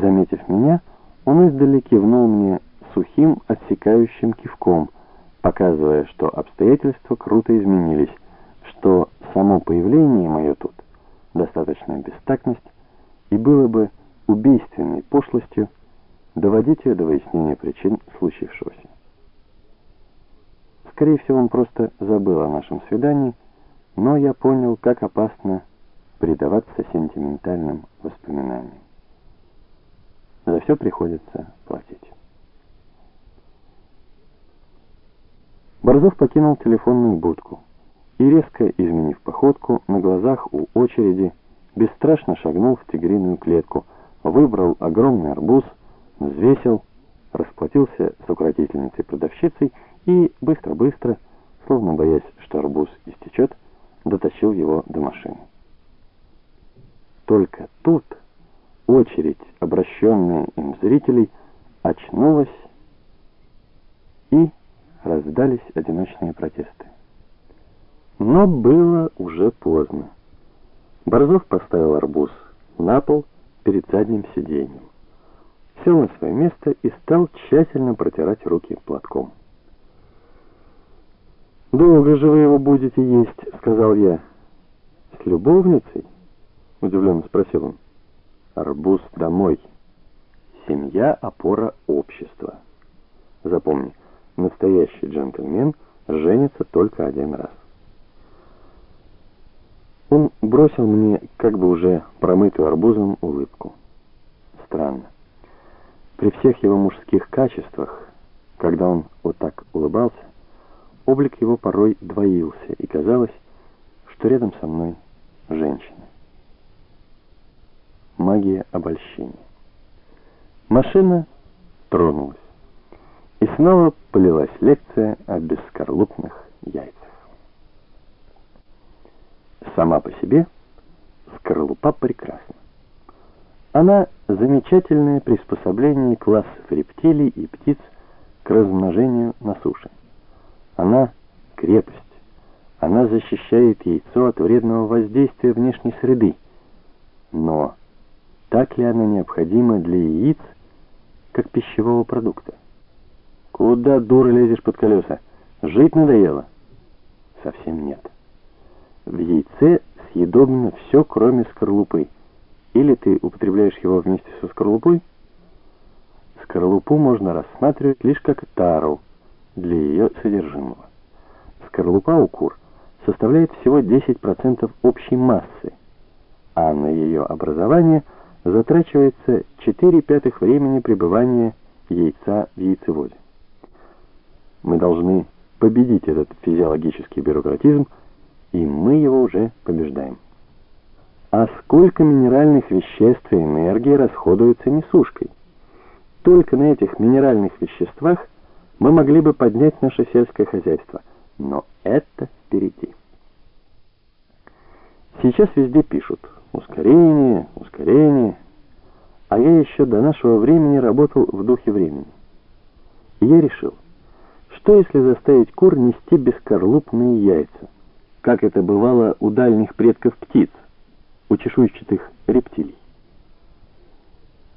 Заметив меня, он издали кивнул мне сухим, отсекающим кивком, показывая, что обстоятельства круто изменились, что само появление мое тут достаточная бестактность и было бы убийственной пошлостью доводить ее до выяснения причин случившегося. Скорее всего, он просто забыл о нашем свидании, но я понял, как опасно предаваться сентиментальным воспоминаниям. За все приходится платить. Борзов покинул телефонную будку и, резко изменив походку, на глазах у очереди, бесстрашно шагнул в тигриную клетку, выбрал огромный арбуз, взвесил, расплатился с укротительницей-продавщицей и быстро-быстро, словно боясь, что арбуз истечет, дотащил его до машины. Только тут очередь, обращенная им зрителей, очнулась и раздались одиночные протесты. Но было уже поздно. Борзов поставил арбуз на пол перед задним сиденьем. Сел на свое место и стал тщательно протирать руки платком. «Долго же вы его будете есть», — сказал я. «С любовницей?» — удивленно спросил он. «Арбуз домой. Семья — опора общества. Запомни, настоящий джентльмен женится только один раз». Он бросил мне, как бы уже промытую арбузом, улыбку. Странно. При всех его мужских качествах, когда он вот так улыбался, облик его порой двоился, и казалось, что рядом со мной женщина. Магия обольщения. Машина тронулась, и снова полилась лекция о бескорлупных яйцах. Сама по себе скорлупа прекрасна. Она замечательное приспособление классов рептилий и птиц к размножению на суше. Она крепость. Она защищает яйцо от вредного воздействия внешней среды. Но так ли она необходима для яиц, как пищевого продукта? Куда, дура, лезешь под колеса? Жить надоело? Совсем нет. В яйце съедобно все, кроме скорлупы. Или ты употребляешь его вместе со скорлупой? Скорлупу можно рассматривать лишь как тару для ее содержимого. Скорлупа у кур составляет всего 10% общей массы, а на ее образование затрачивается 4 пятых времени пребывания яйца в яйцеводе. Мы должны победить этот физиологический бюрократизм, и мы его уже побеждаем. А сколько минеральных веществ и энергии расходуется несушкой? Только на этих минеральных веществах мы могли бы поднять наше сельское хозяйство, но это впереди. Сейчас везде пишут «ускорение, ускорение», еще до нашего времени работал в духе времени. Я решил, что если заставить кур нести бескорлупные яйца? как это бывало у дальних предков птиц, у чешуйчатых рептилий.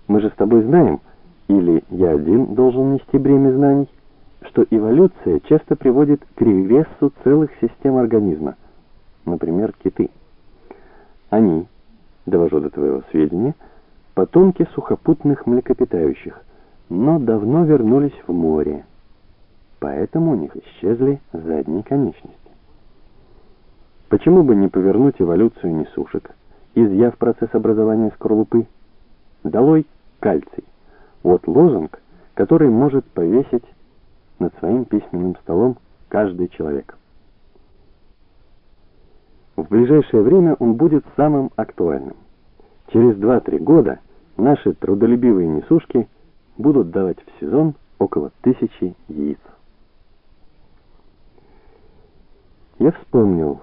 Мы же с тобой знаем, или я один должен нести бремя знаний, что эволюция часто приводит к регрессу целых систем организма, например, киты. Они, довожу до твоего сведения, потомки сухопутных млекопитающих, но давно вернулись в море, поэтому у них исчезли задние конечности. Почему бы не повернуть эволюцию несушек, изъяв процесс образования скорлупы? Долой кальций. Вот лозунг, который может повесить над своим письменным столом каждый человек. В ближайшее время он будет самым актуальным. Через 2-3 года наши трудолюбивые несушки будут давать в сезон около тысячи яиц. Я вспомнил,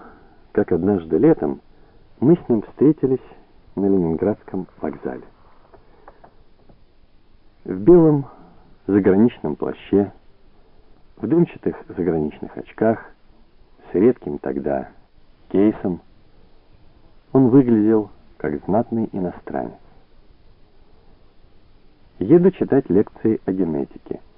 как однажды летом мы с ним встретились на Ленинградском вокзале. В белом заграничном плаще, в дымчатых заграничных очках, с редким тогда кейсом, он выглядел как знатный иностранец. Еду читать лекции о генетике.